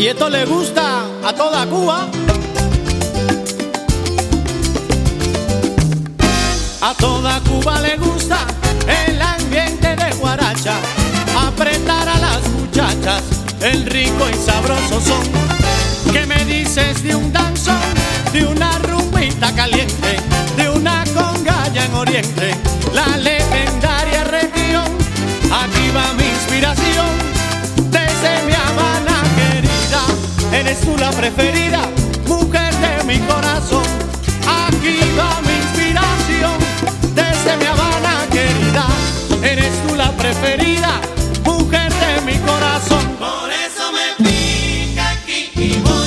le gusta a toda Cuba. A toda Cuba le gusta el ambiente de guaracha, apretar a las muchachas, el rico y sabroso son. ¿Qué me dices de un danzón, de una rumbita caliente, de una congalla en Oriente, la legendaria región? Aquí va mi inspiración, eres tú la preferida, mujer de mi corazón. Aquí va mi inspiración, desde mi Habana querida, eres tú la preferida, mujer de mi corazón. Por eso me pica aquí y voy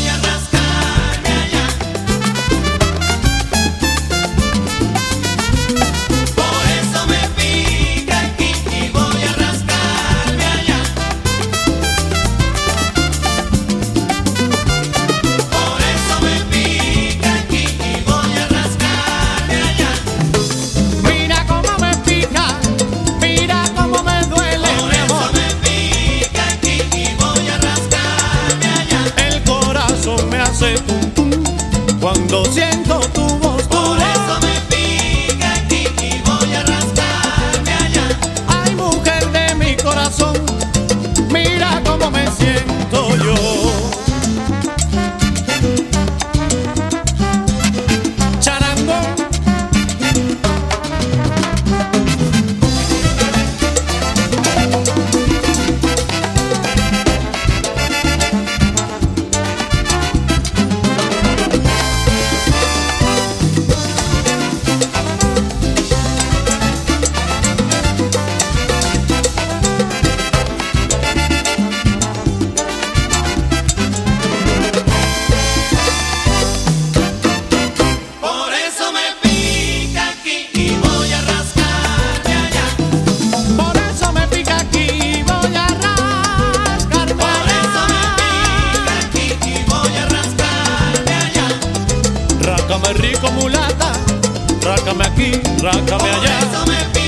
hace tum tum cuando siento Rico mulata, rácame aquí, rácame allá. eso me